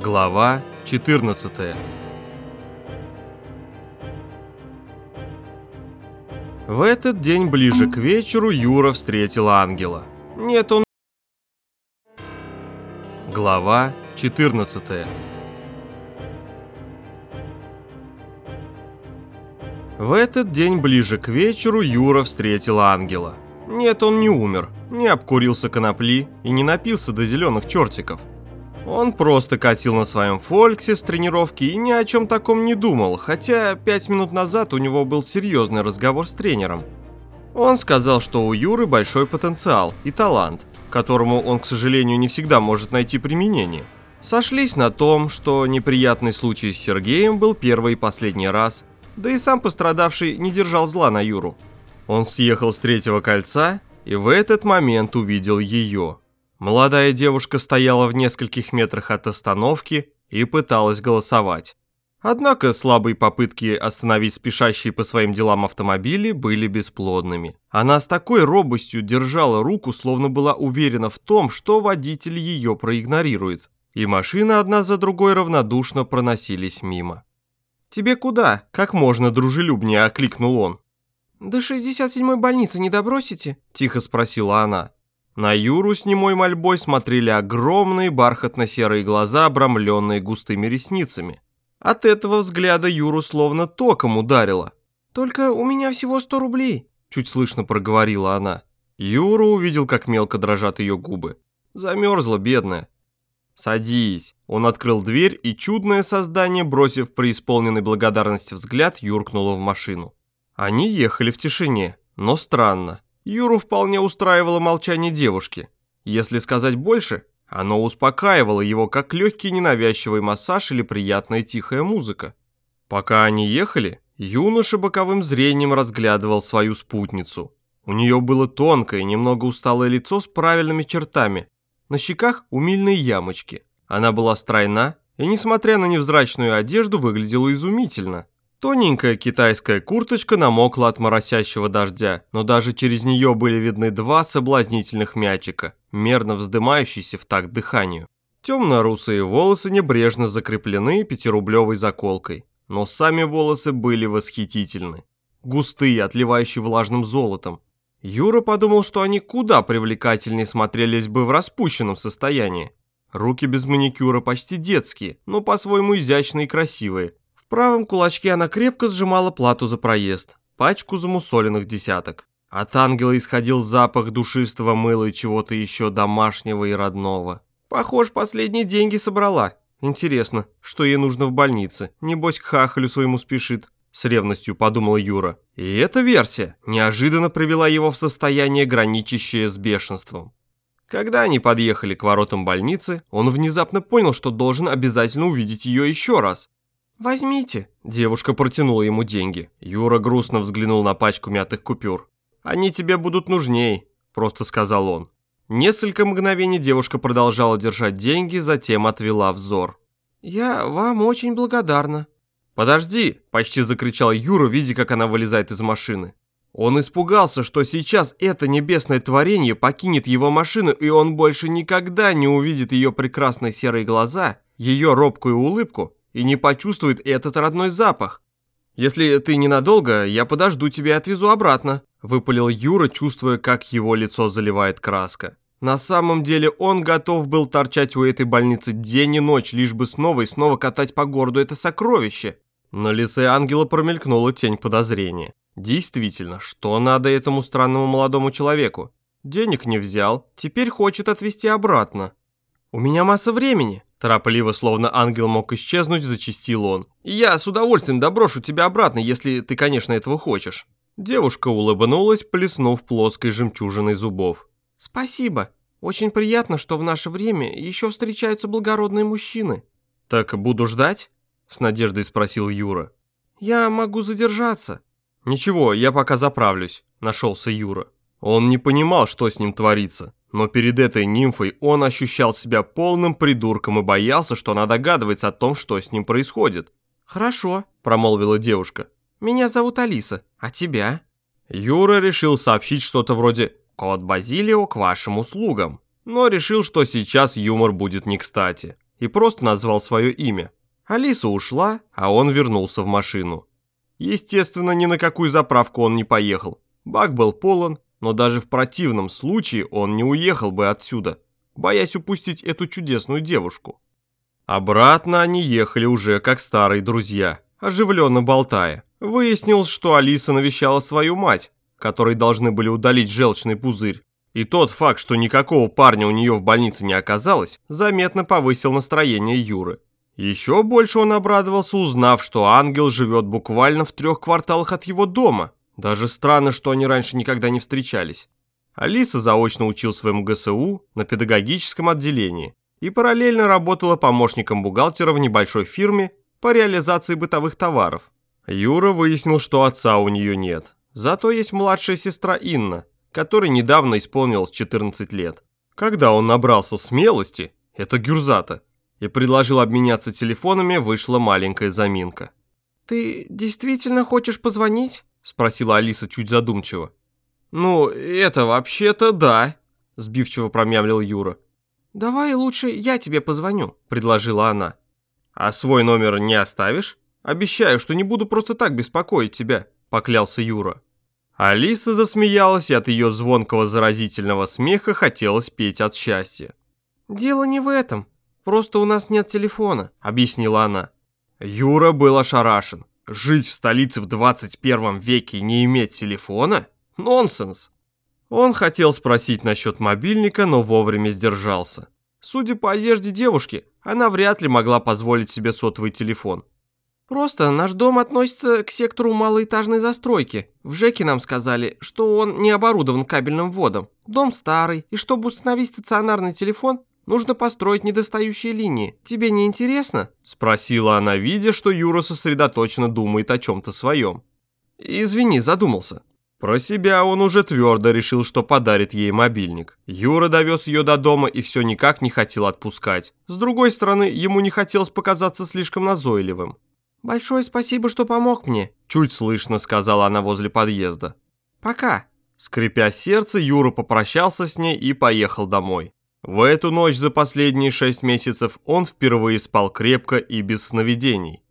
Глава 14 В этот день ближе к вечеру Юра встретил ангела. Нет, он... Глава 14 В этот день ближе к вечеру Юра встретил ангела. Нет, он не умер, не обкурился конопли и не напился до зеленых чертиков. Он просто катил на своем фольксе с тренировки и ни о чем таком не думал, хотя пять минут назад у него был серьезный разговор с тренером. Он сказал, что у Юры большой потенциал и талант, которому он, к сожалению, не всегда может найти применение. Сошлись на том, что неприятный случай с Сергеем был первый и последний раз, да и сам пострадавший не держал зла на Юру. Он съехал с третьего кольца и в этот момент увидел ее. Молодая девушка стояла в нескольких метрах от остановки и пыталась голосовать. Однако слабые попытки остановить спешащие по своим делам автомобили были бесплодными. Она с такой робостью держала руку, словно была уверена в том, что водитель ее проигнорирует. И машины одна за другой равнодушно проносились мимо. «Тебе куда?» – как можно дружелюбнее окликнул он. «До 67-й больницы не добросите?» – тихо спросила она. На Юру с немой мольбой смотрели огромные бархатно-серые глаза, обрамленные густыми ресницами. От этого взгляда Юру словно током ударило. «Только у меня всего 100 рублей», – чуть слышно проговорила она. Юра увидел, как мелко дрожат ее губы. Замерзла, бедная. «Садись». Он открыл дверь, и чудное создание, бросив преисполненный благодарности взгляд, юркнуло в машину. Они ехали в тишине, но странно. Юру вполне устраивало молчание девушки. Если сказать больше, оно успокаивало его, как легкий ненавязчивый массаж или приятная тихая музыка. Пока они ехали, юноша боковым зрением разглядывал свою спутницу. У нее было тонкое, немного усталое лицо с правильными чертами. На щеках умильные ямочки. Она была стройна и, несмотря на невзрачную одежду, выглядела изумительно. Тоненькая китайская курточка намокла от моросящего дождя, но даже через нее были видны два соблазнительных мячика, мерно вздымающиеся в такт дыханию. Темно-русые волосы небрежно закреплены пятирублевой заколкой, но сами волосы были восхитительны. Густые, отливающие влажным золотом. Юра подумал, что они куда привлекательнее смотрелись бы в распущенном состоянии. Руки без маникюра почти детские, но по-своему изящные и красивые, правом кулачке она крепко сжимала плату за проезд, пачку замусоленных десяток. От ангела исходил запах душистого мыла и чего-то еще домашнего и родного. Похож, последние деньги собрала. Интересно, что ей нужно в больнице? Небось, к хахалю своему спешит. С ревностью подумал Юра. И эта версия неожиданно привела его в состояние, граничащее с бешенством. Когда они подъехали к воротам больницы, он внезапно понял, что должен обязательно увидеть ее еще раз. «Возьмите». Девушка протянула ему деньги. Юра грустно взглянул на пачку мятых купюр. «Они тебе будут нужней», – просто сказал он. Несколько мгновений девушка продолжала держать деньги, затем отвела взор. «Я вам очень благодарна». «Подожди!» – почти закричал Юра, видя, как она вылезает из машины. Он испугался, что сейчас это небесное творение покинет его машину, и он больше никогда не увидит ее прекрасные серые глаза, ее робкую улыбку и не почувствует этот родной запах. Если ты ненадолго, я подожду тебя и отвезу обратно», – выпалил Юра, чувствуя, как его лицо заливает краска. На самом деле он готов был торчать у этой больницы день и ночь, лишь бы снова и снова катать по городу это сокровище. На лице ангела промелькнула тень подозрения. Действительно, что надо этому странному молодому человеку? Денег не взял, теперь хочет отвезти обратно. «У меня масса времени», Торопливо, словно ангел мог исчезнуть, зачистил он. «Я с удовольствием доброшу тебя обратно, если ты, конечно, этого хочешь». Девушка улыбнулась, плеснув плоской жемчужиной зубов. «Спасибо. Очень приятно, что в наше время еще встречаются благородные мужчины». «Так буду ждать?» – с надеждой спросил Юра. «Я могу задержаться». «Ничего, я пока заправлюсь», – нашелся Юра. Он не понимал, что с ним творится. Но перед этой нимфой он ощущал себя полным придурком и боялся, что она догадывается о том, что с ним происходит. «Хорошо», – промолвила девушка. «Меня зовут Алиса, а тебя?» Юра решил сообщить что-то вроде «Кот Базилио к вашим услугам», но решил, что сейчас юмор будет не кстати. и просто назвал свое имя. Алиса ушла, а он вернулся в машину. Естественно, ни на какую заправку он не поехал. Бак был полон, но даже в противном случае он не уехал бы отсюда, боясь упустить эту чудесную девушку. Обратно они ехали уже как старые друзья, оживленно болтая. Выяснилось, что Алиса навещала свою мать, которой должны были удалить желчный пузырь. И тот факт, что никакого парня у нее в больнице не оказалось, заметно повысил настроение Юры. Еще больше он обрадовался, узнав, что ангел живет буквально в трех кварталах от его дома. Даже странно, что они раньше никогда не встречались. Алиса заочно учил своему ГСУ на педагогическом отделении и параллельно работала помощником бухгалтера в небольшой фирме по реализации бытовых товаров. Юра выяснил, что отца у нее нет. Зато есть младшая сестра Инна, которой недавно исполнилось 14 лет. Когда он набрался смелости, это Гюрзата, и предложил обменяться телефонами, вышла маленькая заминка. «Ты действительно хочешь позвонить?» – спросила Алиса чуть задумчиво. «Ну, это вообще-то да», – сбивчиво промямлил Юра. «Давай лучше я тебе позвоню», – предложила она. «А свой номер не оставишь? Обещаю, что не буду просто так беспокоить тебя», – поклялся Юра. Алиса засмеялась, и от ее звонкого заразительного смеха хотелось петь от счастья. «Дело не в этом. Просто у нас нет телефона», — объяснила она. Юра был ошарашен. Жить в столице в 21 веке и не иметь телефона? Нонсенс. Он хотел спросить насчет мобильника, но вовремя сдержался. Судя по одежде девушки, она вряд ли могла позволить себе сотовый телефон. Просто наш дом относится к сектору малоэтажной застройки. В ЖЭКе нам сказали, что он не оборудован кабельным вводом. Дом старый, и чтобы установить стационарный телефон, нужно построить недостающие линии. Тебе не интересно?» Спросила она, видя, что Юра сосредоточенно думает о чем-то своем. «Извини, задумался». Про себя он уже твердо решил, что подарит ей мобильник. Юра довез ее до дома и все никак не хотел отпускать. С другой стороны, ему не хотелось показаться слишком назойливым. «Большое спасибо, что помог мне», – чуть слышно сказала она возле подъезда. «Пока». Скрипя сердце, Юра попрощался с ней и поехал домой. В эту ночь за последние шесть месяцев он впервые спал крепко и без сновидений.